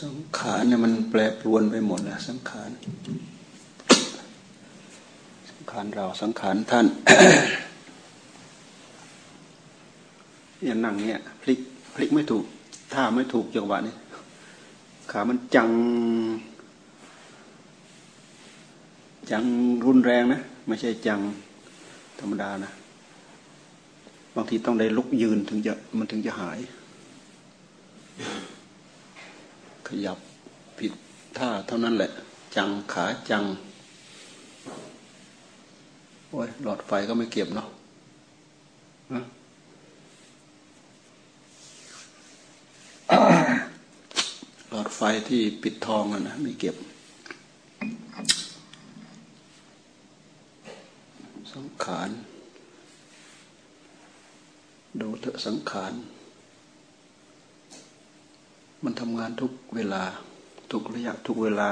สังขารเนี่ยมันแปรปรวนไปหมดนะสังขาร สังขารเราสังขารท่านอย่านั่งเนี่ยพลิกพลิกไม่ถูกท่าไม่ถูกจังหวะนี้ขามันจัง จังรุนแรงนะไม่ใช่จังธรรมดานะบางทีต้องได้ลุกยืนถึงจะมันถึงจะหาย ขยับผิดท่าเท่านั้นแหละ จังขาจัง โอ้ยหลอดไฟก็ไม่เก็บเนาะหลอดไฟที่ปิดทองนะไม่เก็บ สังขาร ดูเถอะสังขาร มันทำงานทุกเวลา ทุกระยะทุกเวลา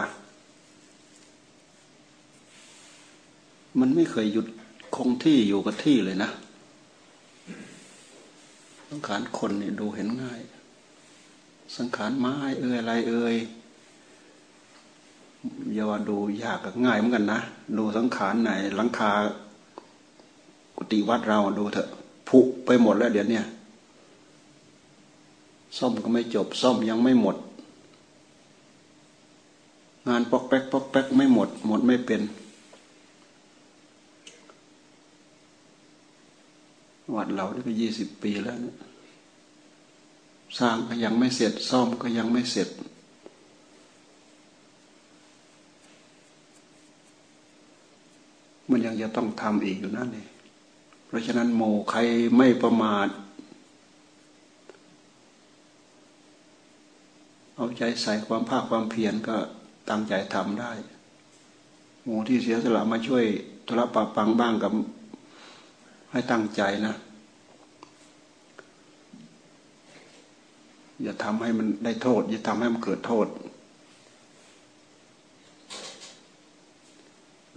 มันไม่เคยหยุดคงที่อยู่กับที่เลยนะสังขารคนเนี่ยดูเห็นง่าย สังขารไม้เอ่ยอะไรเอ่ยอย่าว่าดูยากกับง่ายเหมือนกันนะ ดูสังขารไหนหลังคา กุฏิวัดเราดูเถอะผุไปหมดแล้วเดี๋ยวนี้ ซ่อมก็ไม่จบซ่อมยังไม่หมด งานปอกแป๊กปอกแป๊กไม่หมด หมดไม่เป็นวัดเราได้ก็ยี่สิบปีแล้วสร้างก็ยังไม่เสร็จ ซ่อมก็ยังไม่เสร็จ มันยังจะต้องทำอีกอยู่นั่นเองเพราะฉะนั้นโมใครไม่ประมาท เอาใจใส่ความภาคความเพียรก็ตั้งใจทำได้โมที่เสียสละมาช่วยธุระปะปังบ้างกับให้ตั้งใจนะ อย่าทำให้มันได้โทษ อย่าทำให้มันเกิดโทษ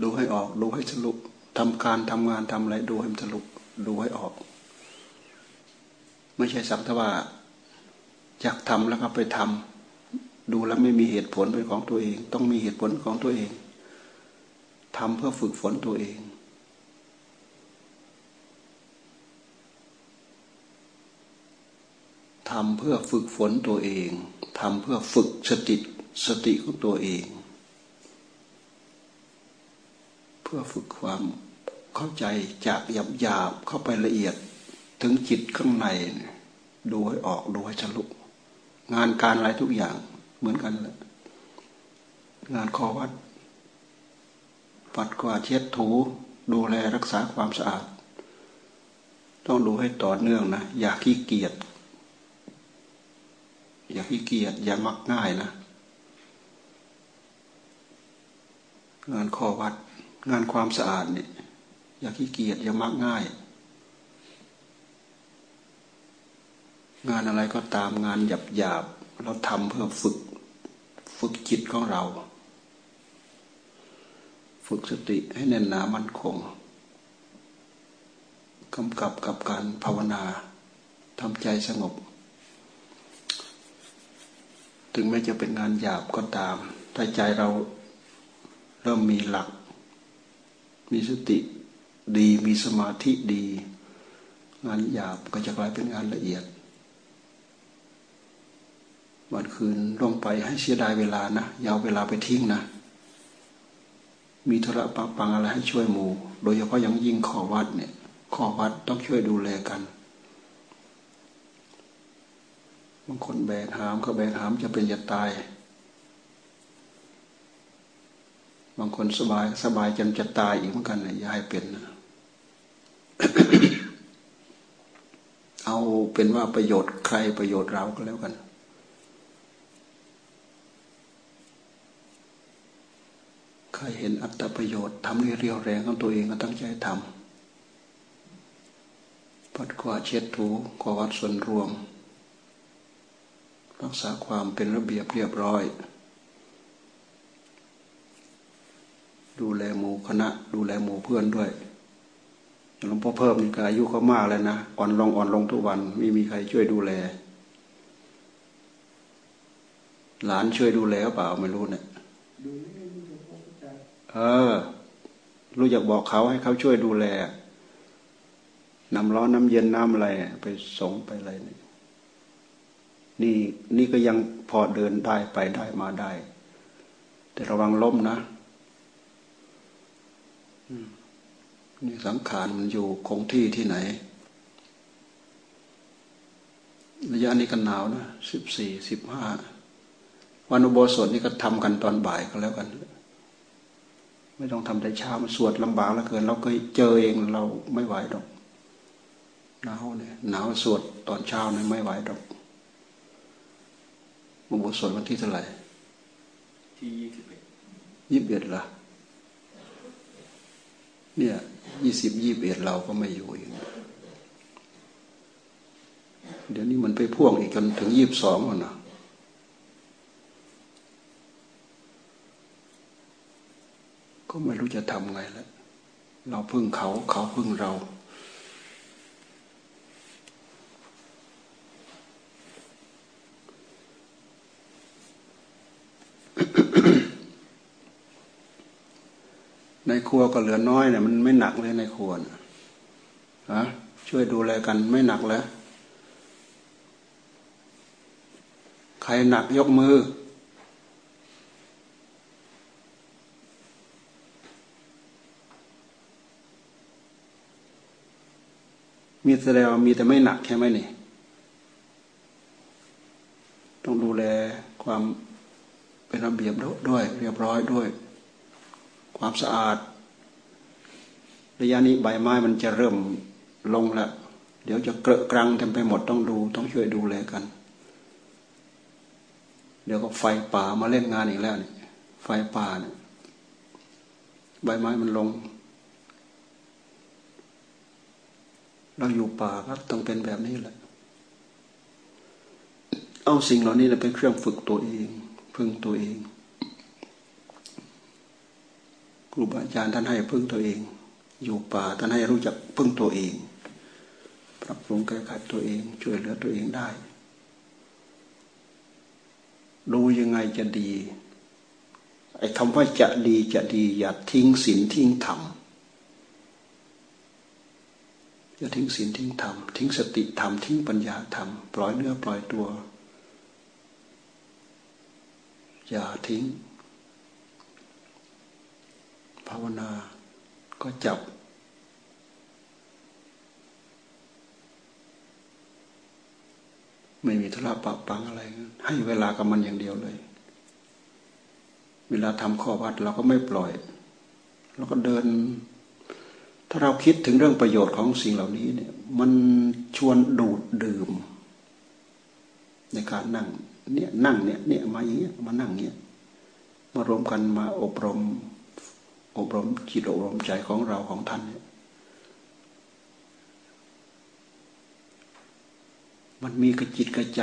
ดูให้ออก ดูให้สรุปทำการทำงานทำอะไร ดูให้มันสรุปดูให้ออก ไม่ใช่สักแต่ว่าอยากทำแล้วก็ไปทำ ดูแล้วไม่มีเหตุผลเป็นของตัวเอง ต้องมีเหตุผลของตัวเองทำเพื่อฝึกฝนตัวเองทำเพื่อฝึกฝนตัวเองทำเพื่อฝึกสติสติของตัวเอง เพื่อฝึกความเข้าใจจากหยาบหยาบเข้าไปละเอียดถึงจิตข้างในดูให้ออกดูให้ฉลุงานการอะไรทุกอย่าง เหมือนกันแหละงานคอวัด ปัดกวาดเช็ดถูดูแลรักษาความสะอาด ต้องดูให้ต่อเนื่องนะ อย่าขี้เกียจอย่าขี้เกียจอย่ามักง่ายนะงานคอวัด งานความสะอาดเนี่ยอย่าขี้เกียจอย่ามักง่าย งานอะไรก็ตามงานหยาบหยาบเราทำเพื่อฝึก ฝึกจิตของเรา ฝึกสติให้แน่นหนามั่นคงกำกับกับการภาวนาทำใจสงบ ถึงแม้จะเป็นงานหยาบก็ตาม ถ้าใจเราเริ่มมีหลัก มีสติดีมีสมาธิดี งานหยาบก็จะกลายเป็นงานละเอียด วันคืนลงไปให้เสียดายเวลานะยาวเวลาไปทิ้งนะ มีธุระปังปังอะไรให้ช่วยหมู่ โดยเฉพาะยังยิ่งขอวัดเนี่ยขอวัดต้องช่วยดูแลกันบางคนแบกหามเขาแบกหามจะเป็นจะตาย บางคนสบายสบายจนจะตายอีกเหมือนกันเลยยายเป็นนะเอาเป็นว่าประโยชน์ใครประโยชน์เราก็แล้วกัน ใครเห็นอัตประโยชน์ทำให้เรียวแรงของตัวเองก็ตั้งใจทำปัดกวาดเช็ดถูกวาดส่วนรวม รักษาความเป็นระเบียบเรียบร้อย ดูแลหมู่คณะ ดูแลหมู่เพื่อนด้วยหลวงพ่อเพิ่มนี่ก็อายุเขามากแล้วนะ อ่อนลงอ่อนลงทุกวันไม่มีใครช่วยดูแล หลานช่วยดูแลเปล่าไม่รู้เนี่ย เออ รู้อยากบอกเขาให้เขาช่วยดูแลน้ำร้อนน้ำเย็นน้ำอะไรไปสงไปอะไรนี่นี่นี่ก็ยังพอเดินได้ไปได้มาได้ แต่ระวังล้มนะนี่สังขารมันอยู่คงที่ที่ไหนระยะนี้ก็หนาวนะสิบสี่สิบห้าวันอุโบสถนี่ก็ทำกันตอนบ่ายก็แล้วกัน ไม่ต้องทำแต่เช้ามันสวดลำบากแล้วเกิน เราเคยเจอเองเราไม่ไหวหรอกหนาวเนี่ยหนาวสวดตอนเช้าเนี่ยไม่ไหวหรอกอุโบสถวันที่เท่าไหร่ที่ยี่สิบเอ็ดยี่สิบเอ็ดละเนี่ยยี่สิบยี่สิบเอ็ดเราก็ไม่อยู่อีกเดี๋ยวนี้มันไปพ่วงอีกจนถึงยี่สิบสองแล้วนะ ก็ไม่รู้จะทำไงแล้วเราพึ่งเขาเขาพึ่งเราในครัวก็เหลือน้อยเนี่ยมันไม่หนักเลยในครัวนะฮะช่วยดูแลกันไม่หนักแล้ว ใครหนักยกมือ มีแสดงว่ามีแต่ไม่หนักใช่ไหมนี่ต้องดูแลความเป็นระเบียบด้วย เรียบร้อยด้วย ความสะอาด ระยะนี้ใบไม้มันจะเริ่มลงล้วเดี๋ยวจะเกลอะกรังเต็มไปหมดต้องดูต้องช่วยดูแลกัน เดี๋ยวก็ไฟป่ามาเล่นงานอีกแล้วนี่ไฟป่าเนี่ยใบไม้มันลง เราอยู่ป่าก็ต้องเป็นแบบนี้แหละ เอาสิ่งเหล่านี้เป็นเครื่องฝึกตัวเองพึ่งตัวเองครูบาอาจารย์ท่านให้พึ่งตัวเอง อยู่ป่าท่านให้รู้จักพึ่งตัวเอง ปรับปรุงแก้ไขตัวเอง ช่วยเหลือตัวเองได้ ดูยังไงจะดีไอ้คำว่าจะดีจะดี อย่าทิ้งศีลทิ้งธรรม อย่าทิ้งศีลทิ้งธรรมทิ้งสติธรรมทิ้งปัญญาธรรมปล่อยเนื้อปล่อยตัว อย่าทิ้ง ภาวนาก็จับ ไม่มีธุระปะปังอะไร ให้เวลากับมันอย่างเดียวเลย เวลาทำข้อวัดเราก็ไม่ปล่อย เราก็เดิน ถ้าเราคิดถึงเรื่องประโยชน์ของสิ่งเหล่านี้เนี่ย มันชวนดูดดื่ม ในการนั่ง เนี่ยนั่งเนี่ยเนี่ยมาอย่างเงี้ยมานั่งเงี้ยมารวมกันมาอบรม อบรมจิตอบรมใจของเราของท่านเนี่ยมันมีกระจิตกระใจ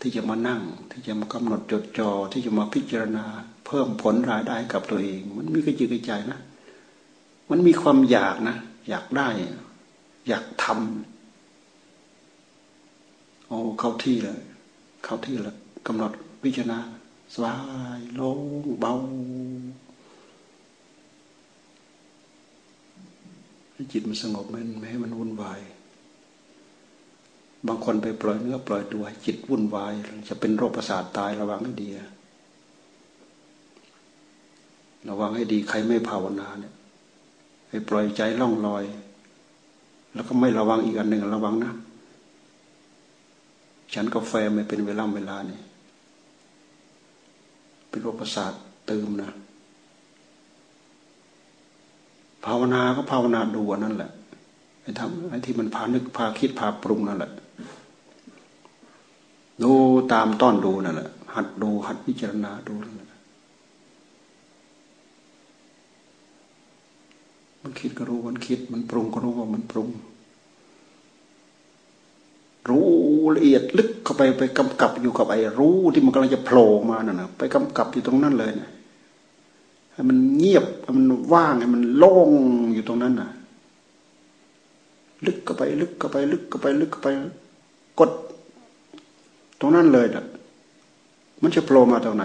ที่จะมานั่ง ที่จะมากำหนดจดจอ่อที่จะมาพิจารณา เพิ่มผลรายได้กับตัวเอง มันมีกระจิตกระใจนะ มันมีความอยากนะ อยากได้ อยากทำโอ้เข้าที่เลย เข้าที่แล้วกำหนดพิจารณาสบายโล่งเบาให้จิตมันสงบมันไม่ให้มันวุ่นวาย บางคนไปปล่อยเนื้อ ปล่อยตัวจิตวุ่นวาย จะเป็นโรคประสาทตายระวังให้ดี ระวังให้ดีใครไม่ภาวนาเนี่ย ไปปล่อยใจล่องลอย แล้วก็ไม่ระวังอีกอันหนึ่งระวังนะฉันกาแฟไม่เป็นเวลาเวลานี่เป็นโรคประสาทเติมนะ ภาวนาก็ภาวนาดูนั่นแหละไอ้ทำไอ้ที่มันพานึกพาคิดพาปรุงนั่นแหละดูตามต้อนดูนั่นแหละหัดดูหัดพิจารณาดูนั่นแหละ มันคิดก็รู้มันคิด มันปรุงก็รู้ว่ามันปรุง รู้ละเอียดลึกเข้าไปไปกำกับอยู่กับไอ้รู้ที่มันกำลังจะโผล่มานั่นนะไปกำกับอยู่ตรงนั้นเลยนะให้มันเงียบให้มันว่างให้มันโล่งอยู่ตรงนั้นน่ะ ลึกเข้าไป ลึกเข้าไป ลึกเข้าไป ลึกเข้าไป กด ตรงนั้นเลยนะมันจะโผล่มาตรงไหน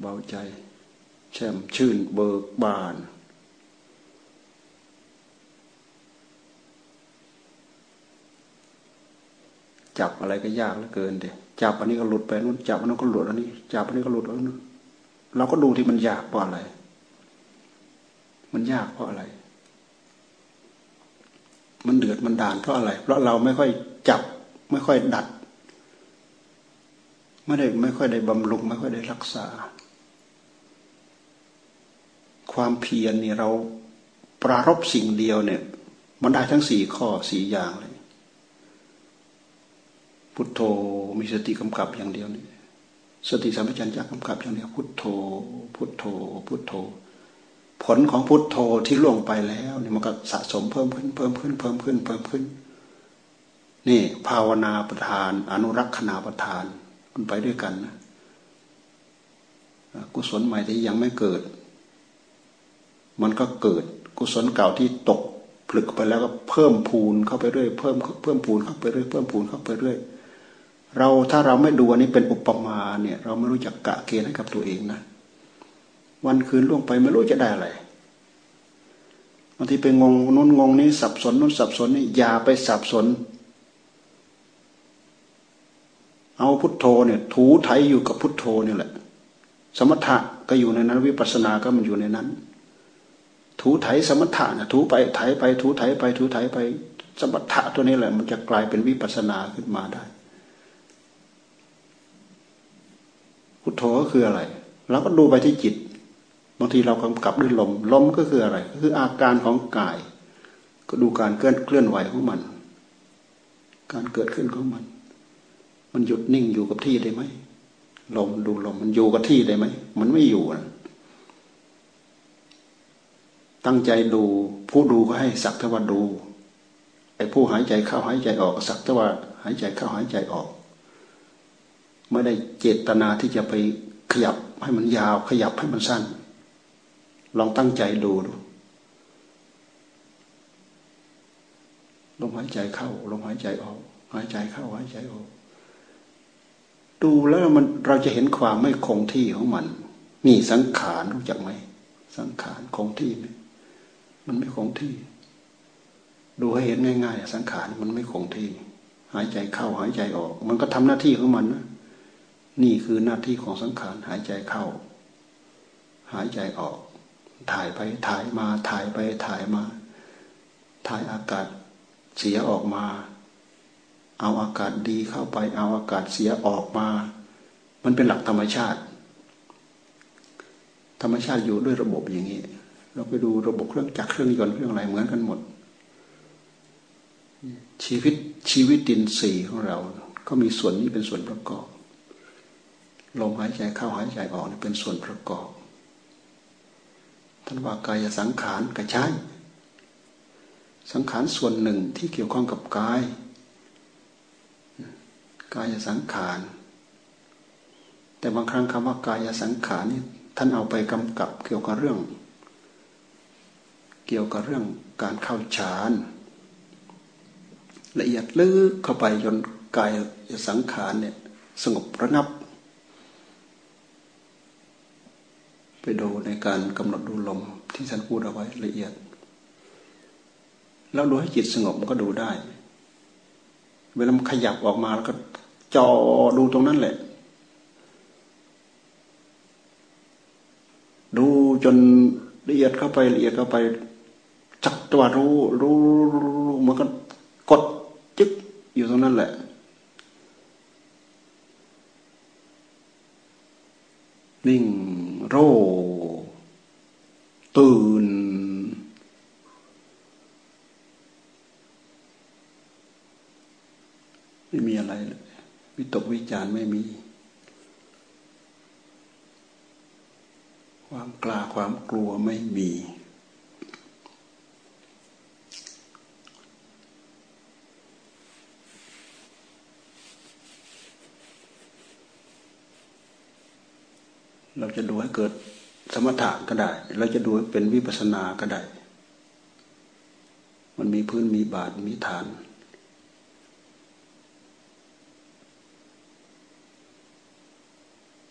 เบาใจ แช่มชื่นเบิกบาน จับอะไรก็ยากเหลือเกินเด็จับอันนี้ก็หลุดไปนู้นจับอันนั้นก็หลุดอันนี้ จับอันนี้ก็หลุดอันนู้นเราก็ดูที่มันยากเพราะอะไร มันยากเพราะอะไร มันเดือดมันด่านเพราะอะไร เพราะเราไม่ค่อยจับ ไม่ค่อยดัด ไม่ได้ไม่ค่อยได้บำรุง ไม่ค่อยได้รักษา ความเพียรนี่เราปรารบสิ่งเดียวเนี่ย มันได้ทั้งสี่ข้อสี่อย่างเลย พุทโธมีสติกำกับอย่างเดียวนี่สติสัมปชัญญะกำกับอย่างเดียวพุทโธ พุทโธ พุทโธ ผลของพุทโธที่ล่วงไปแล้วเนี่ยมันก็สะสมเพิ่มขึ้นเพิ่มขึ้นเพิ่มขึ้นเพิ่มขึ้น นี่ภาวนาประทาน อนุรักษณาประทานมันไปด้วยกันนะกุศลใหม่ที่ยังไม่เกิด มันก็เกิดกุศลเก่าที่ตกผลึกไปแล้วก็เพิ่มพูนเข้าไปเรื่อยเพิ่มเพิ่มพูนเข้าไปเรื่อยเพิ่มพูนเข้าไปเรื่อยเราถ้าเราไม่ดูอันนี้เป็นอุปมาเนี่ย เราไม่รู้จักกะเกณฑ์ให้กับตัวเองนะวันคืนล่วงไปไม่รู้จะได้อะไรบางทีไปงงนู้นงงนี้สับสนนู้นสับสนนี่อย่าไปสับสน เอาพุทโธเนี่ย ถูไถอยู่กับพุทโธนี่แหละ สมถะก็อยู่ในนั้น วิปัสสนาก็มันอยู่ในนั้น ถูไถสมถะนะถูไปไถไปถูไถไปถูไถไปสมถะตัวนี้แหละ มันจะกลายเป็นวิปัสนาขึ้นมาได้พุทโธก็คืออะไรเราก็ดูไปที่จิตบางทีเรากำกับด้วยลมลมก็คืออะไร ก็คืออาการของกาย ก็ดูการเคลื่อนเคลื่อนไหวของมัน การเกิดขึ้นของมัน มันหยุดนิ่งอยู่กับที่ได้ไหมลมดูลมมันอยู่กับที่ได้ไหมมันไม่อยู่นะ ตั้งใจดู ผู้ดูก็ให้สักเทว่าดูไอ้ผู้หายใจเข้าหายใจออก สักเทว่าหายใจเข้าหายใจออก ไม่ได้เจตนาที่จะไปขยับให้มันยาว ขยับให้มันสั้น ลองตั้งใจดูดูลมหายใจเข้าลมหายใจออก หายใจเข้าหายใจออก ดูแล้วมันเราจะเห็นความไม่คงที่ของมันนี่สังขารรู้จักไหมสังขารคงที่ไหม มันไม่คงที่ ดูให้เห็นง่ายๆสังขารมันไม่คงที่ หายใจเข้าหายใจออก มันก็ทำหน้าที่ของมันนะนี่คือหน้าที่ของสังขารหายใจเข้า หายใจออก ถ่ายไปถ่ายมาถ่ายไปถ่ายมา ถ่ายอากาศเสียออกมา เอาอากาศดีเข้าไป เอาอากาศเสียออกมา มันเป็นหลักธรรมชาติ ธรรมชาติอยู่ด้วยระบบอย่างนี้ เราไปดูระบบเครื่องจักรเครื่องยนต์เครื่องอะไรเหมือนกันหมด ชีวิตชีวิตดินสีของเรา ก็มีส่วนนี้เป็นส่วนประกอบลมหายใจเข้าหายใจออกเป็นส่วนประกอบท่านว่ากายสังขารก็ใช่สังขารส่วนหนึ่งที่เกี่ยวข้องกับกาย กายสังขาร แต่บางครั้งคำว่ากายสังขารนี่ท่านเอาไปกำกับเกี่ยวกับเรื่อง เกี่ยวกับเรื่องการเข้าฌานละเอียดลึกเข้าไปจนกายสังขารเนี่ยสงบระงับ ไปดูในการกำหนดดูลมที่ท่านพูดเอาไว้ละเอียด แล้วดูให้จิตสงบมันก็ดูได้ เวลามันขยับออกมาแล้วก็จอดูตรงนั้นแหละ ดูจนละเอียดเข้าไปละเอียดเข้าไป ตัวรู้รู้รู้มันก็กดจึ๊กอยู่ตรงนั้นแหละนิ่งโรตื่น ไม่มีอะไรเลยวิตกวิจารไม่มี ความกล้าความกลัวไม่มี เราจะดูให้เกิดสมถะก็ได้ เราจะดูให้เป็นวิปัสสนาก็ได้ มันมีพื้นมีบาทมีฐาน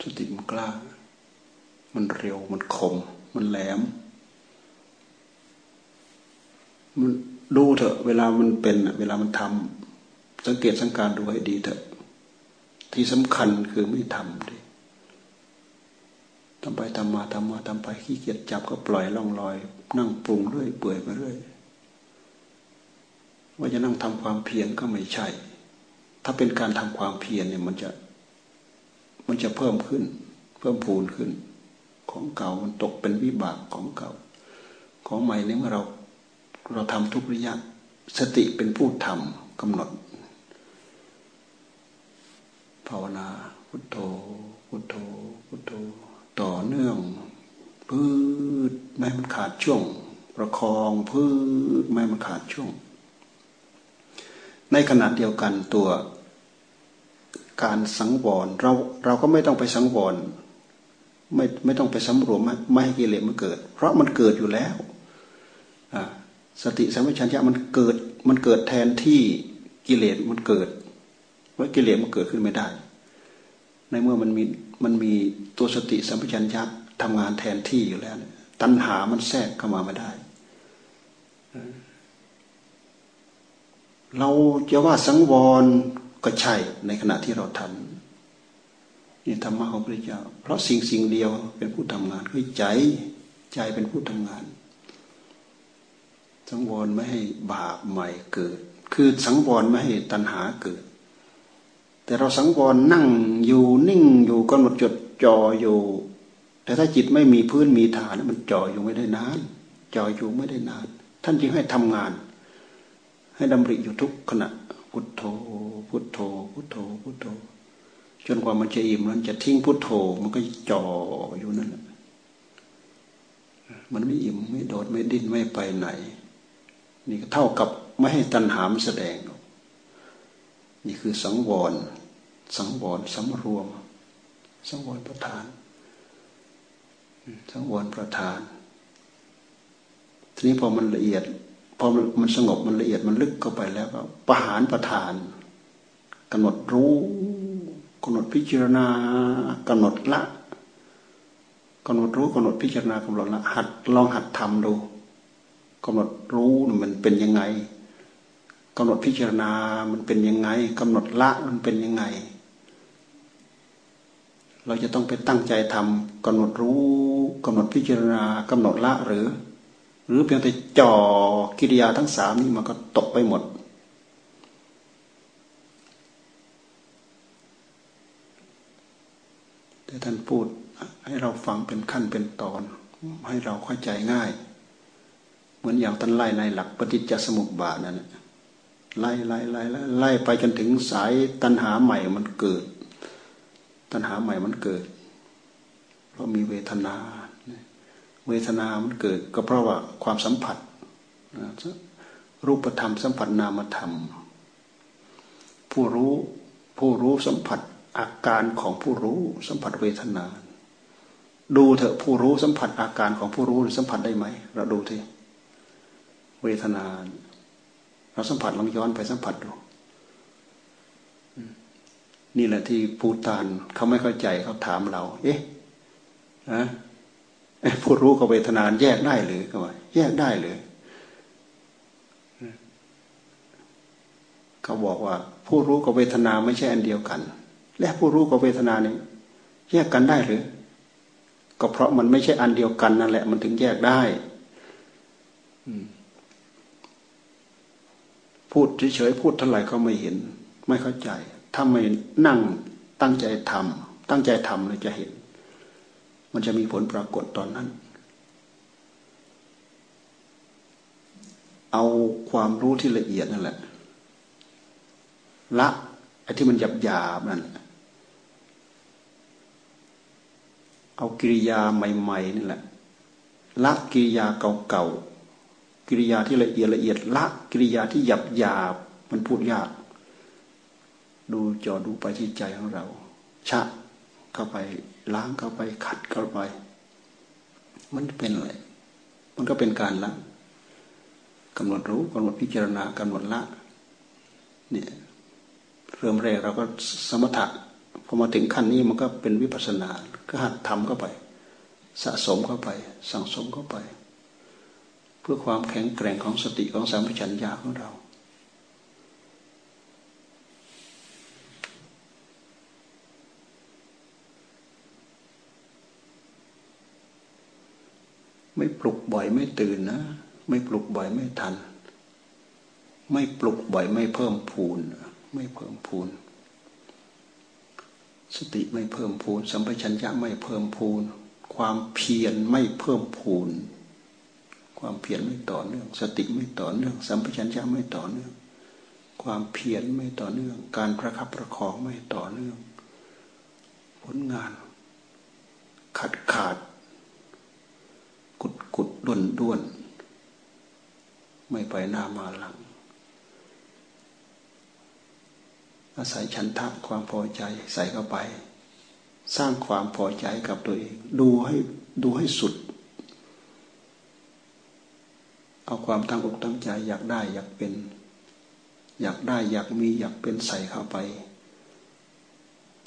สติมันกล้า มันเร็วมันคม มันแหลม มันดูเถอะ เวลามันเป็นเวลามันทำสังเกตสังการดูให้ดีเถอะ ที่สำคัญคือไม่ทำดิ ทำไปทำมาทำมาทำไปขี้เกียจจับก็ปล่อยล่องลอย นั่งปรุงเรื่อยเปื่อยไปเรื่อยว่าจะนั่งทำความเพียรก็ไม่ใช่ ถ้าเป็นการทำความเพียรเนี่ยมันจะ มันจะเพิ่มขึ้น เพิ่มพูนขึ้น ของเก่ามันตกเป็นวิบากของเก่า ของใหม่เนี่ยเมื่อเราเราทำทุกระยะ สติเป็นผู้ทำกำหนด ภาวนาพุทโธพุทโธพุทโธ ต่อเนื่องพืชไม่มันขาดช่วง ประคองพืชไม่มันขาดช่วง ในขณะเดียวกันตัวการสังวรเราเราก็ไม่ต้องไปสังวรไม่ไม่ต้องไปสำรวมไม่ให้กิเลสมันเกิด เพราะมันเกิดอยู่แล้วสติสัมปชัญญะมันเกิดมันเกิดแทนที่กิเลสมันเกิดว่ากิเลสมันเกิดขึ้นไม่ได้ ในเมื่อมันมี มันมีตัวสติสัมปชัญญะทำงานแทนที่อยู่แล้ว ตัณหามันแทรกเข้ามาไม่ได้ เราจะว่าสังวรก็ใช่ในขณะที่เราทำนี่ธรรมะของพระเจ้า เพราะสิ่งสิ่งเดียวเป็นผู้ทำงานคือใจใจเป็นผู้ทำงาน สังวรไม่ให้บาปใหม่เกิด คือสังวรไม่ให้ตัณหาเกิด แต่เราสังวรนั่งอยู่นิ่งอยู่กำหนดจดจ่ออยู่ แต่ถ้าจิตไม่มีพื้นมีฐานมันจ่ออยู่ไม่ได้นานจ่ออยู่ไม่ได้นาน ท่านจึงให้ทำงาน ให้ดำริอยู่ทุกขณะพุทโธ พุทโธ พุทโธ พุทโธ จนกว่ามันจะอิ่มนั้นจะทิ้งพุทโธ มันก็จ่ออยู่นั่นแหละมันไม่อิ่มไม่โดดไม่ดิ้นไม่ไปไหน นี่ก็เท่ากับไม่ให้ตัณหามแสดง นี่คือสังวร สังวรสำรวม สังวรประธาน สังวรประธาน ทีนี้พอมันละเอียด พอมันสงบมันละเอียดมันลึกเข้าไปแล้วก็ประหารประทานกำหนดรู้กำหนดพิจารณากำหนดละกำหนดรู้กำหนดพิจารณากำหนดละหัดลองหัดทำดูกำหนดรู้มันเป็นยังไงกำหนดพิจารณามันเป็นยังไงกำหนดละมันเป็นยังไง เราจะต้องไปตั้งใจทำกำหนดรู้กำหนดพิจารณากำหนดละหรือ หรือเพียงแต่จ่อกิริยาทั้งสามนี้มันก็ตกไปหมด แต่ท่านพูดให้เราฟังเป็นขั้นเป็นตอน ให้เราเข้าใจง่าย เหมือนอย่างท่านไล่ในหลักปฏิจจสมุปบาทนั่นไล่ไล่ไล่ไล่ไปจนถึงสายตัณหาใหม่มันเกิด ตัณหาใหม่มันเกิด เพราะมีเวทนา เวทนามันเกิด ก็เพราะว่าความสัมผัส รูปธรรมสัมผัสนามธรรม ผู้รู้ผู้รู้สัมผัสอาการของผู้รู้สัมผัสเวทนา ดูเถอะผู้รู้สัมผัสอาการของผู้รู้สัมผัสได้ไหมเราดูทีเวทนา เราสัมผัสลองย้อนไปสัมผัสดู นี่แหละที่ปูตานเขาไม่เข้าใจเขาถามเรา เอ๊ะอะผู้รู้กับเวทนาแยกได้หรือก็ว่าแยกได้หรือเขาบอกว่า ผู้รู้กับเวทนาไม่ใช่อันเดียวกัน และผู้รู้กับเวทนานี่แยกกันได้หรือ ก็เพราะมันไม่ใช่อันเดียวกันนั่นแหละ มันถึงแยกได้พูดเฉยๆพูดเท่าไหร่ก็ไม่เห็น ไม่เข้าใจ ถ้าไม่นั่งตั้งใจทำตั้งใจทำเลยจะเห็น มันจะมีผลปรากฏตอนนั้น เอาความรู้ที่ละเอียดนั่นแหละ ละไอ้ที่มันหยาบหยาบนั่นเอากิริยาใหม่ๆนี่แหละ ละกิริยาเก่าๆกิริยาที่ละเอียดละเอียด ละกิริยาที่หยาบหยาบมันพูดยาก ดูจอดูไปที่ใจของเรา ชะเข้าไปล้างเข้าไปขัดเข้าไป มันเป็นอะไรมันก็เป็นการละกำหนดรู้กำหนดพิจารณากำหนดละเนี่ยเริ่มแรกเราก็สมถะพอมาถึงขั้นนี้มันก็เป็นวิปัสสนา ก็หัดทำเข้าไป สะสมเข้าไป สั่งสมเข้าไป เพื่อความแข็งแกร่งของสติของสัมผััญญาของเรา ไม่ปลุกบ่อยไม่ตื่นนะ ไม่ปลุกบ่อยไม่ทัน ไม่ปลุกบ่อยไม่เพิ่มพูน ไม่เพิ่มพูน สติไม่เพิ่มพูน สัมปชัญญะไม่เพิ่มพูน ความเพียรไม่เพิ่มพูน ความเพียรไม่ต่อเนื่อง สติไม่ต่อเนื่อง สัมปชัญญะไม่ต่อเนื่อง ความเพียรไม่ต่อเนื่อง การประคับประคองไม่ต่อเนื่อง ผลงานขาดขาด ด้วนด้วนไม่ไปหน้ามาหลัง อาศัยฉันทะความพอใจใส่เข้าไป สร้างความพอใจกับตัวเอง ดูให้ดูให้สุด เอาความตั้งอกตั้งใจอยากได้อยากเป็น อยากได้อยากมีอยากเป็นใส่เข้าไป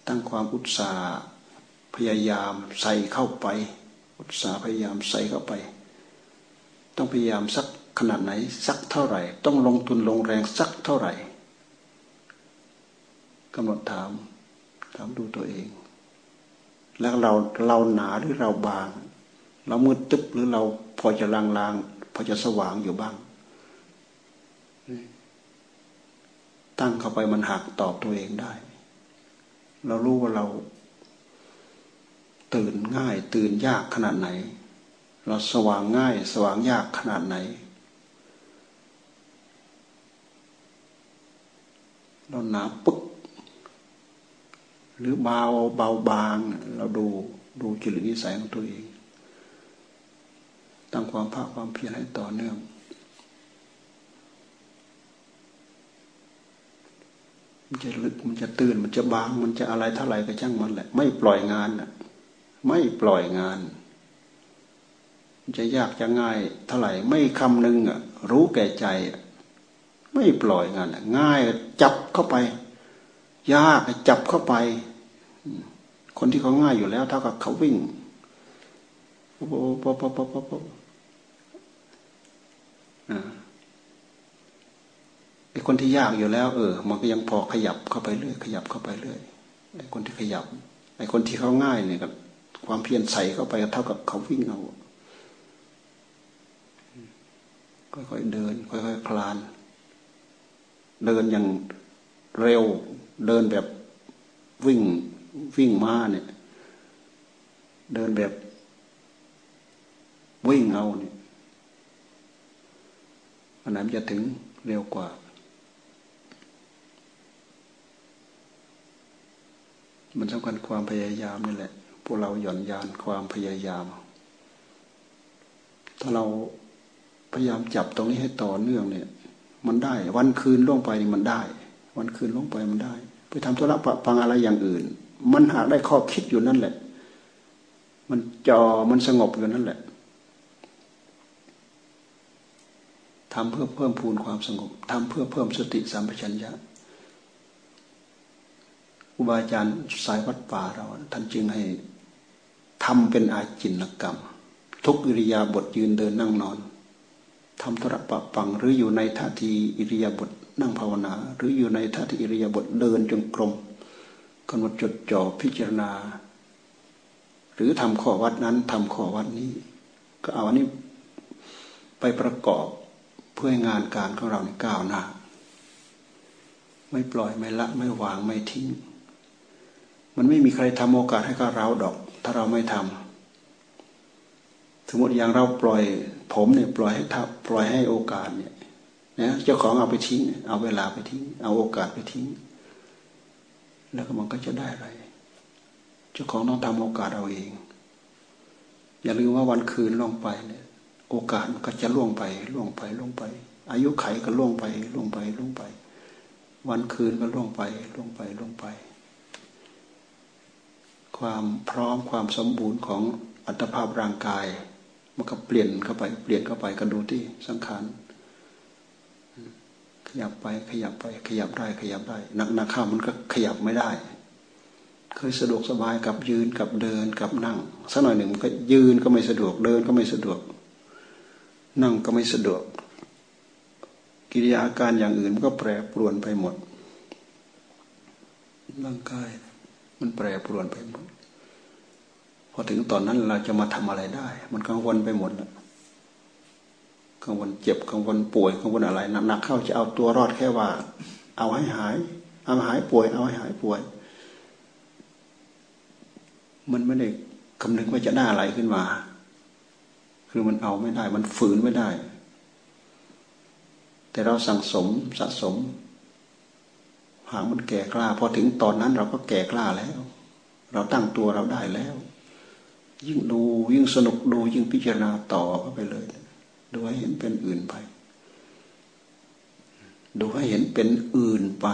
ตั้งความอุตสาห์พยายามใส่เข้าไป อุตสาห์พยายามใส่เข้าไป ต้องพยายามสักขนาดไหน สักเท่าไหร่ ต้องลงทุนลงแรงสักเท่าไหร่กำหนดถาม ถามดูตัวเอง แล้วเราเราหนาหรือเราบาง เรามืดตึ๊บหรือเราพอจะลางลางพอจะสว่างอยู่บ้าง ตั้งเข้าไปมันหักตอบตัวเองได้ เรารู้ว่าเรา ตื่นง่ายตื่นยากขนาดไหน เราสว่างง่าย สว่างยากขนาดไหน เราหนาปึ๊ก หรือเบาเบาบาง เราดูดูจิตนิสัยของตัวเอง ตั้งความภาคความเพียรให้ต่อเนื่อง มันจะลึกมันจะตื่นมันจะบาง มันจะอะไรเท่าไหร่ก็ช่างมันแหละ ไม่ปล่อยงานอะ ไม่ปล่อยงานน จะยากจะง่ายเท่าไหร่ไม่คำนึงอะ รู้แก่ใจ ไม่ปล่อยงานง่ายจับเข้าไป ยากจับเข้าไป คนที่เขาง่ายอยู่แล้ว เท่ากับเขาวิ่งป๊บป๊บป๊บป๊บป๊บป๊บไอ้คนที่ยากอยู่แล้ว เออ มันก็ยังพอขยับเข้าไปเรื่อยขยับเข้าไปเรื่อยไอ้คนที่ขยับ ไอ้คนที่เขาง่ายเนี่ยกับความเพียรใส่เข้าไปเท่ากับเขาวิ่งเอา ค่อยๆเดิน ค่อยๆคลาน เดินอย่างเร็ว เดินแบบวิ่งวิ่งมาเนี่ย เดินแบบวิ่งเอาเนี่ยอันไหนมันจะถึงเร็วกว่า มันสำคัญความพยายามนี่แหละ พวกเราหย่อนยานความพยายาม ถ้าเรา พยายามจับตรงนี้ให้ต่อเนื่องเนี่ย มันได้ วันคืนล่วงไปนี่มันได้ วันคืนล่วงไปมันได้ ไปทำธุระปะปังอะไรอย่างอื่น มันหากได้ข้อคิดอยู่นั่นแหละ มันจอมันสงบอยู่นั่นแหละทำเพื่อเพิ่มพูนความสงบทำเพื่อเพิ่มสติสัมปชัญญะอุบาจารย์สายวัดป่าเรา ท่านจึงให้ทำเป็นอาจินกรรม ทุกอิริยาบถยืนเดินนั่งนอน ทำธุระปะปังหรืออยู่ในท่าทีอิริยาบถนั่งภาวนา หรืออยู่ในท่าทีอิริยาบถเดินจงกรมกำหนดจดจ่อพิจารณา หรือทำข้อวัดนั้นทำข้อวัดนี้ ก็เอาอันนี้ไปประกอบเพื่องานการของเราในก้าวหน้าไม่ปล่อยไม่ละไม่วางไม่ทิ้ง มันไม่มีใครทำโอกาสให้กับเราดอก ถ้าเราไม่ทำสมมติอย่างเราปล่อย ผมเนี่ยปล่อยให้ทับปล่อยให้โอกาสเนี่ยนะเจ้าของเอาไปทิ้ง เอาเวลาไปทิ้ง เอาโอกาสไปทิ้ง แล้วก็มันก็จะได้อะไร เจ้าของต้องทำโอกาสเอาเอง อย่าลืมว่าวันคืนล่วงไปเนี่ย โอกาสมันก็จะล่วงไปล่วงไปล่วงไป อายุไขก็ล่วงไปล่วงไปล่วงไป วันคืนก็ล่วงไปล่วงไปล่วงไป ความพร้อมความสมบูรณ์ของอัตภาพร่างกาย มันก็เปลี่ยนเข้าไป เปลี่ยนเข้าไปก็ดูที่สังขารขยับไปขยับไป ขยับได้ขยับได้นักนักข้ามันก็ขยับไม่ได้ เคยสะดวกสบายกับยืนกับเดินกับนั่งสักหน่อยหนึ่งมันก็ยืนก็ไม่สะดวกเดินก็ไม่สะดวก นั่งก็ไม่สะดวก กิริยาอาการอย่างอื่นมันก็แปรปรวนไปหมดร่างกาย มันแปรปรวนไปหมด พอถึงตอนนั้นเราจะมาทำอะไรได้ มันกังวลไปหมดแล้วกังวลเจ็บกังวลป่วยกังวลอะไรหนักๆเข้าจะเอาตัวรอดแค่ว่า เอาให้หาย เอาหายป่วย เอาให้หายป่วย มันไม่ได้คำนึงว่าจะได้อะไรขึ้นมา คือมันเอาไม่ได้ มันฝืนไม่ได้ แต่เราสั่งสมสะสม หากมันแก่กล้า พอถึงตอนนั้นเราก็แก่กล้าแล้ว เราตั้งตัวเราได้แล้ว ยิ่งดูยิ่งสนุกดูยิ่งพิจารณาต่อเข้าไปเลยดูให้เห็นเป็นอื่นไป ดูให้เห็นเป็นอื่นไป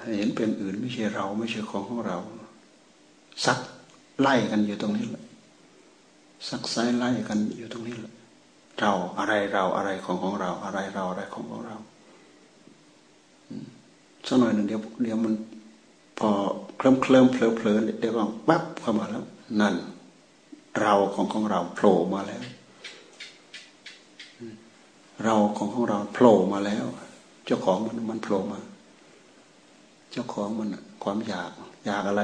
ให้เห็นเป็นอื่นไม่ใช่เรา ไม่ใช่ของของเราซักไล่กันอยู่ตรงนี้แหละซักไซไล่กันอยู่ตรงนี้แหละ เราอะไรเราอะไรของของเรา อะไรเราอะไรของของเราสักหน่อยหนึ่งเดี๋ยวเดี๋ยวมันพอ เคลิ้มเคลิ้มเพลิเพลินเดี๋ยวก็วับเข้ามาแล้ว นั่น เราของของเราโผล่มาแล้ว เราของของเราโผล่มาแล้ว เจ้าของมันมันโผล่มา เจ้าของมันความอยาก อยากอะไร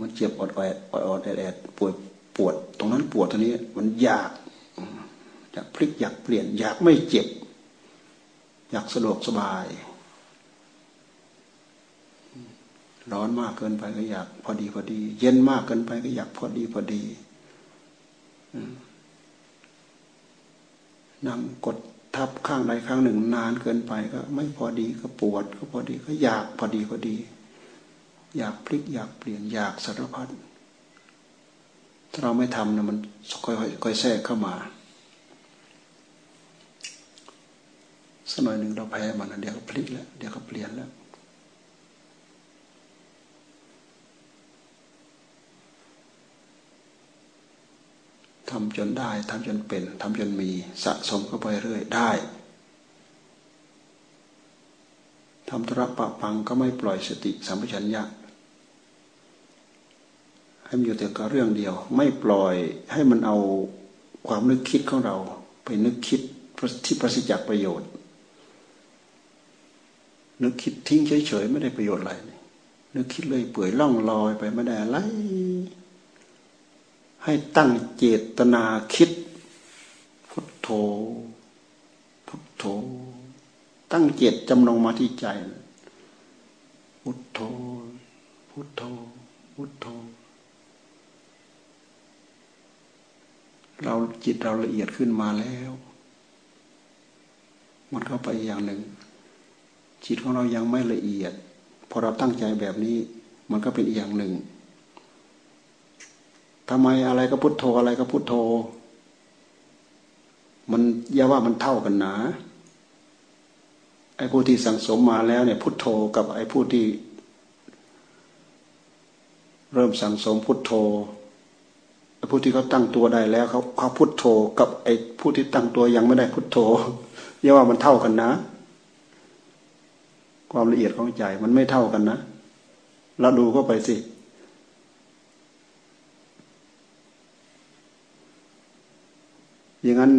มันเจ็บอดอดอดอดแอดแอดปวดปวด ตรงนั้นปวดตรงนี้ มันอยากอยากพลิกอยากเปลี่ยน อยากไม่เจ็บ อยากสะดวกสบาย ร้อนมากเกินไปก็อยาก พอดีพอดี เย็นมากเกินไปก็อยากพอดีพอดีนั่งกดทับข้างใดข้างหนึ่งนานเกินไปก็ ไม่พอดีก็ปวด ก็พอดีก็อยากพอดีพอดี อยากพลิกอยากเปลี่ยนอยากสารพัดถ้าเราไม่ทำนะมันค่อยๆค่อยแทรกเข้ามาสักหน่อยหนึ่งเราแพ้มันเดี๋ยวก็พลิกแล้วเดี๋ยวก็เปลี่ยนแล้ว ทำจนได้ทำจนเป็นทำจนมีสะสมเข้าไปเรื่อยได้ทำธุระปะปังก็ไม่ปล่อยสติสัมปชัญญะให้มันอยู่แต่กับเรื่องเดียว ไม่ปล่อยให้มันเอาความนึกคิดของเรา ไปนึกคิดที่ประสิทธิ์จากประโยชน์ นึกคิดทิ้งเฉยๆไม่ได้ประโยชน์อะไรนึกคิดเลยเปื่อยล่องลอยไปไม่ได้อะไร ให้ตั้งเจตนาคิด พุทโธ พุทโธ ตั้งเจตจำลงมาที่ใจ พุทโธ พุทโธ พุทโธ เราจิตเราละเอียดขึ้นมาแล้ว มันเข้าไปอย่างหนึ่ง จิตของเรายังไม่ละเอียด พอเราตั้งใจแบบนี้ มันก็เป็นอีกอย่างหนึ่ง ทำไมอะไรก็พุทโธอะไรก็พุทโธ มันอย่าว่ามันเท่ากันนะไอ้ผู้ที่สังสมมาแล้วเนี่ยพุทโธกับไอ้ผู้ที่ เริ่มสังสมพุทโธไอ้ผู้ที่เขาตั้งตัวได้แล้วเขาเขาพุทโธกับไอ้ผู้ที่ตั้งตัวยังไม่ได้พุทโธอย่าว่ามันเท่ากันนะ ความละเอียดของใจมันไม่เท่ากันนะเราดูเข้าไปสิ อย่างนั้น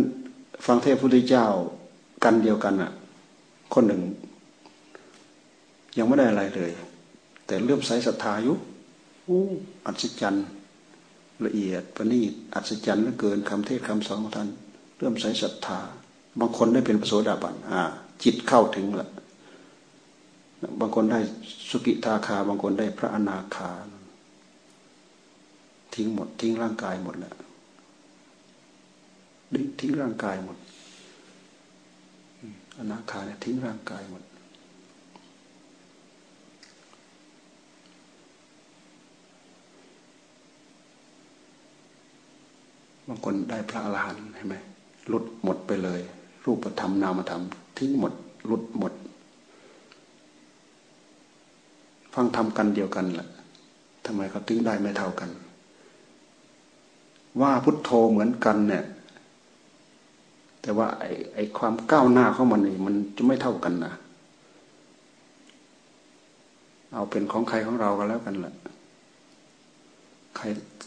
ฟังเทพพุทธเจ้ากันเดียวกันอะคนหนึ่ง ยังไม่ได้อะไรเลย แต่เลื่อมใสศรัทธาอยู่อัศจรรย์ละเอียดประณีตอัศจรรย์เหลือเกินคำเทศคำสอนของท่านเลื่อมใสศรัทธา บางคนได้เป็นพระโสดาบันอ่า จิตเข้าถึงละบางคนได้สุกิทาคา บางคนได้พระอนาคาทิ้งหมดทิ้งร่างกายหมดแล้ว ทิ้งร่างกายหมดอนาคาเนี่ยทิ้งร่างกายหมดบางคนได้พระอรหันต์ใช่ไหมหลุดหมดไปเลย รูปธรรมนามธรรม ทิ้งหมด หลุดหมด ฟังทำกันเดียวกันแหละทำไมเขาทิ้งได้ไม่เท่ากัน ว่าพุทโธเหมือนกันเนี่ย แต่ว่าไอ้ไอความก้าวหน้าของมันนี่มันจะไม่เท่ากันนะเอาเป็นของใครของเราก็แล้วกันแหละใคร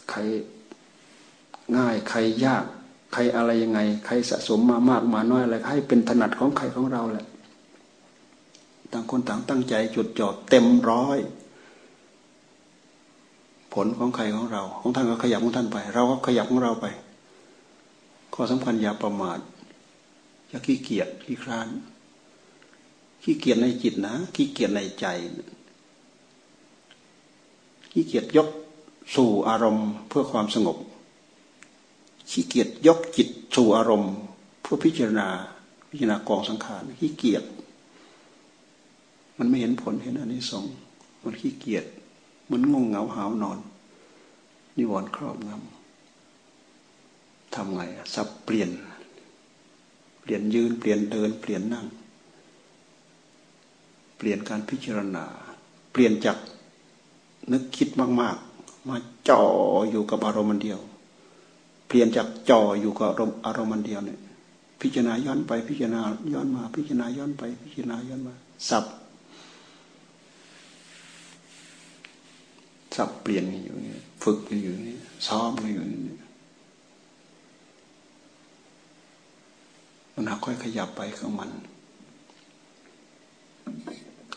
ใครง่ายใครยาก ใครอะไรยังไง ใครสะสมมามากมาน้อยอะไรให้เป็นถนัดของใครของเราแหละต่างคนต่างตั้งใจจุดจอดเต็มร้อย ผลของใครของเรา ของท่านก็ขยับของท่านไป เราก็ขยับของเราไป ข้อสำคัญอย่าประมาท อย่าขี้เกียจขี้คร้าน ขี้เกียจในจิตนะ ขี้เกียจในใจ ขี้เกียจยกสู่อารมณ์เพื่อความสงบ ขี้เกียจยกจิตสู่อารมณ์ เพื่อพิจารณาพิจารณากองสังขารขี้เกียจมันไม่เห็นผลเห็นอันนี้สงมันขี้เกียจมันงงเหงาหาวนอน นิวรณ์ครอบงำทำไงสับเปลี่ยน เปลี่ยนยืนเปลี่ยนเดิน เปลี่ยนนั่ง เปลี่ยนการพิจารณา เปลี่ยนจากนึกคิดมาก ๆ มาจ่ออยู่กับอารมณ์เดียว เปลี่ยนจากจ่ออยู่กับอารมณ์เดียวเนี่ยพิจารณาย้อนไปพิจารณาย้อนมา พิจารณาย้อนไป พิจารณาย้อนมา สับสับเปลี่ยนอยู่นี่ฝึกอยู่นี่ซ้อมอยู่นี่ มันค่อยขยับไปของมัน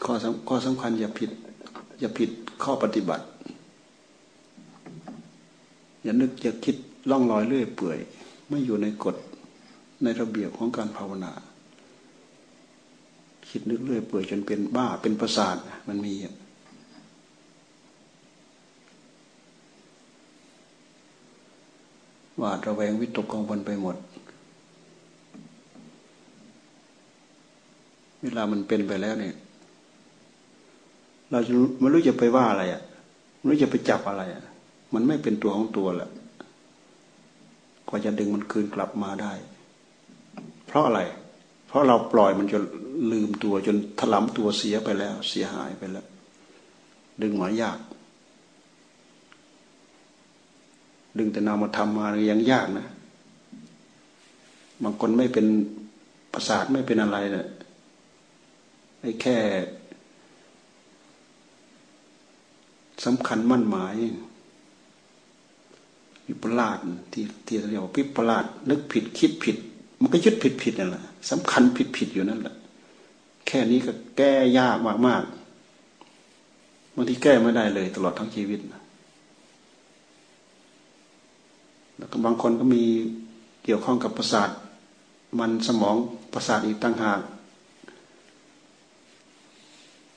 ข้อสำข้อสำคัญอย่าผิด อย่าผิดข้อปฏิบัติ อย่านึกอย่าคิดล่องลอยเรื่อยเปื่อย ไม่อยู่ในกฎในระเบียบของการภาวนา คิดนึกเรื่อยเปื่อยจนเป็นบ้าเป็นประสาทมันมีวาดระแวงวิตกกังวลไปหมด เวลามันเป็นไปแล้วเนี่ย เราจะไม่รู้จะไปว่าอะไรอะไม่รู้จะไปจับอะไรอะ มันไม่เป็นตัวของตัวแหละกว่าจะดึงมันคืนกลับมาได้ เพราะอะไร เพราะเราปล่อยมันจนลืมตัวจนถลำตัวเสียไปแล้ว เสียหายไปแล้ว ดึงมายาก ดึงแต่นามธรรมมายังยากนะบางคนไม่เป็นประสาทไม่เป็นอะไรเนะ ไอ้แค่สำคัญมั่นหมายวิปลาสที่ที่เรียกว่าวิปลาสนึกผิดคิดผิด มันก็ยึดผิดผิดนั่นแหละสำคัญผิดผิดอยู่นั่นแหละ แค่นี้ก็แก้ยากมากมากบางทีแก้ไม่ได้เลย ตลอดทั้งชีวิตนะแล้วก็บางคนก็มีเกี่ยวข้องกับประสาท มันสมองประสาทอีกตั้งหาก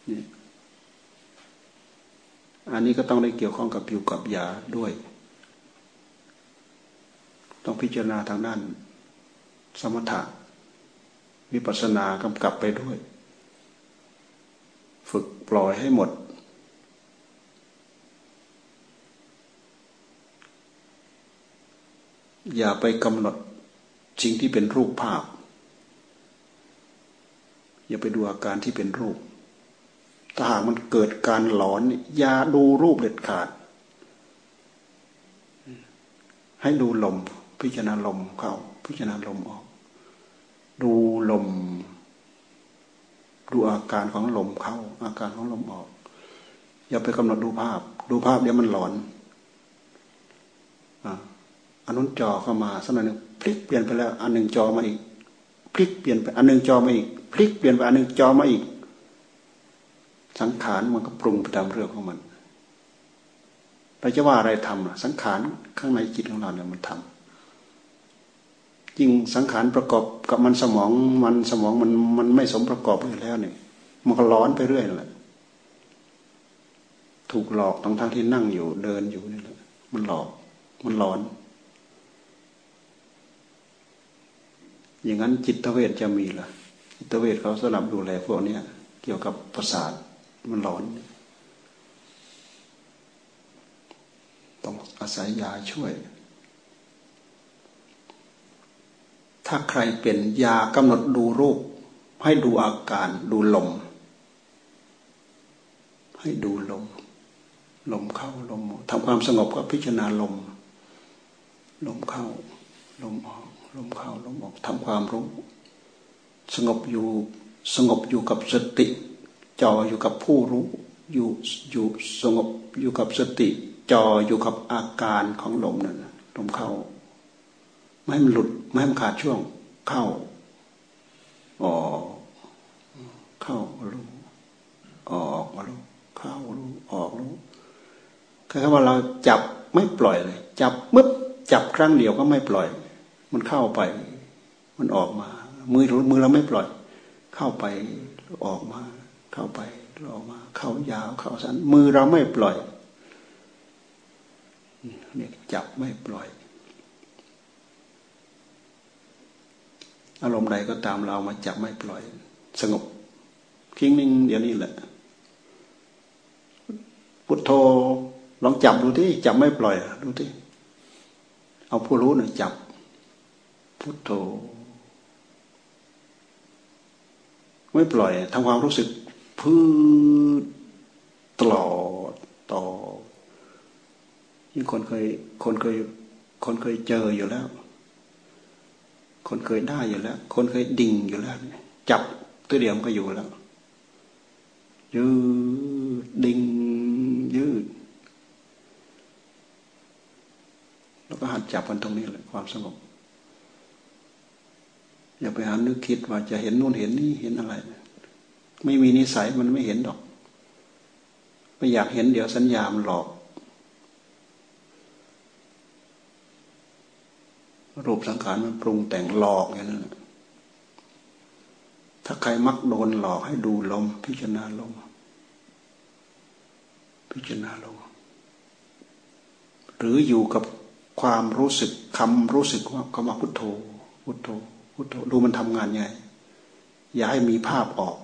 นี่อันนี้ก็ต้องได้เกี่ยวข้องกับอยู่กับยาด้วย ต้องพิจารณาทางด้าน สมถะวิปัสสนากำกับไปด้วย ฝึกปล่อยให้หมด อย่าไปกำหนดสิ่งที่เป็นรูปภาพ อย่าไปดูอาการที่เป็นรูป ถ้าหากมันเกิดการหลอนอย่าดูรูปเด็ดขาด ให้ดูลม พิจารณาลมเข้า พิจารณาลมออก ดูลม ดูอาการของลมเข้า อาการของลมออก อย่าไปกำหนดดูภาพ ดูภาพเดี๋ยวมันหลอนอันนู้นจอเข้ามาสักหน่อยหนึ่งพลิกเปลี่ยนไปแล้ว อันหนึ่งจอมาอีก พลิกเปลี่ยนไปอันหนึ่งจอมาอีก พลิกเปลี่ยนไปอันหนึ่งจอมาอีก สังขารมันก็ปรุงไปตามเรื่องของมันเราจะว่าอะไรทำสังขารข้างในจิตของเราเนี่ยมันทำจริงสังขารประกอบกับมันสมองมันสมองมันมันไม่สมประกอบไปแล้วเนี่ยมันก็ร้อนไปเรื่อยแหละถูกหลอกทั้งทั้งที่นั่งอยู่เดินอยู่นี่แหละมันหลอก มันร้อน อย่างนั้นจิตเวชจะมีล่ะจิตเวชเขาสนับดูแลพวกนี้เกี่ยวกับประสาท มันหลอน ต้องอาศัยยาช่วย ถ้าใครเป็นยากำหนดดูรูป ให้ดูอาการดูลม ให้ดูลม ลมเข้าลมทำความสงบก็พิจารณาลม ลมเข้า ลมออก ลมเข้าลมออกทำความรู้ สงบอยู่สงบอยู่กับสติ จ่ออยู่กับผู้รู้อยู่อยู่สงบอยู่กับสติ จ่ออยู่กับอาการของลมนั่นลมเข้า ไม่ให้มันหลุด ไม่ให้มันขาดช่วง เข้าออกเข้ารู้ออกรู้เข้ารู้ออกรู้คือว่าเราจับไม่ปล่อยเลย จับมึบจับครั้งเดียวก็ไม่ปล่อย มันเข้าไป มันออกมา มือมือเราไม่ปล่อย เข้าไปออกมา เข้าไปออกมา เข้ายาวเข้าสั้นมือเราไม่ปล่อยเนี่ยจับไม่ปล่อย อารมณ์ใดก็ตามเรามาจับไม่ปล่อย สงบคิงนิ่งเดี๋ยวนี้แหละพุทโธลองจับดูที่จับไม่ปล่อยดูที่เอาผู้รู้หนึ่งจับ พุทโธไม่ปล่อยทำความรู้สึก พื้นตลอดต่อยิ่งคนเคยคนเคยคนเคยเจออยู่แล้ว คนเคยได้อยู่แล้ว คนเคยดิ่งอยู่แล้ว จับตัวเดียวมันก็อยู่แล้ว ยืดดิ่งยืดแล้วก็หัดจับกันตรงนี้แหละความสงบอย่าไปหานึกคิดว่าจะเห็นนู่นเห็นนี่เห็นอะไร ไม่มีนิสัยมันไม่เห็นดอก ไม่อยากเห็นเดี๋ยวสัญญามันหลอก รูปสังขารมันปรุงแต่งหลอกอย่างนั้นถ้าใครมักโดนหลอกให้ดูลม พิจารณาลม พิจารณาลม หรืออยู่กับความรู้สึกคำรู้สึกว่าคำว่าพุทโธพุทโธพุทโธดูมันทำงานไง อย่าให้มีภาพออก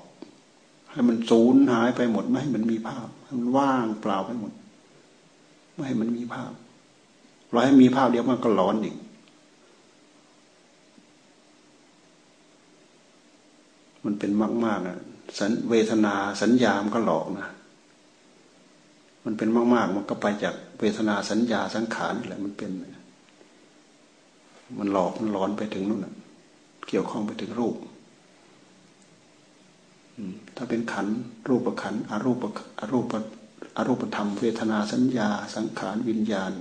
ให้มันสูญหายไปหมด ไม่ให้มันมีภาพให้มันว่างเปล่าไปหมด ไม่ให้มันมีภาพเราให้มีภาพเดียวมันก็ร้อนอีกมันเป็นมากมากนะสัญเวทนาสัญญามันก็หลอกนะ มันเป็นมากมากมันก็ไปจากเวทนาสัญญาสังขารนี่แหละ มันเป็น มันหลอกมันหลอนไปถึงนู่นนะเกี่ยวข้องไปถึงรูป ถ้าเป็นขันรูปขันอรูปอรูปอรูปธรรมเวทนาสัญญา สังขารวิญญาณ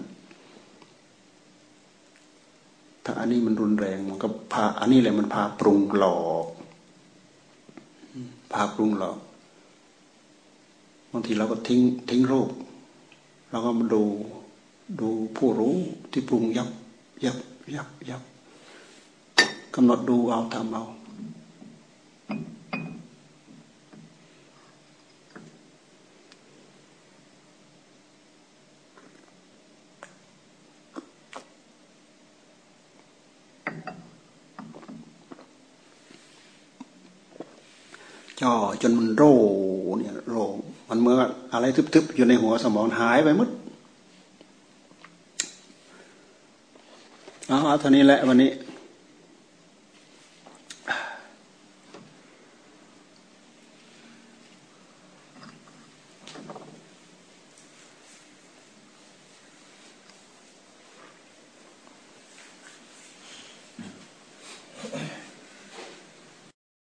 ถ้าอันนี้มันรุนแรงมันก็พาอันนี้แหละมันพาปรุงหลอกพาปรุงหรอกบางทีเราก็ทิ้งทิ้งรูปเราก็มาดูดูผู้รู้ที่ปรุงยับยับยับยับกำหนดดูเอาทำเอา จนมันโรเนี่ยโรมันเมื่ออะไรทึบๆอยู่ในหัวสมองหายไปมดเอาเท่านี้แหละวันนี้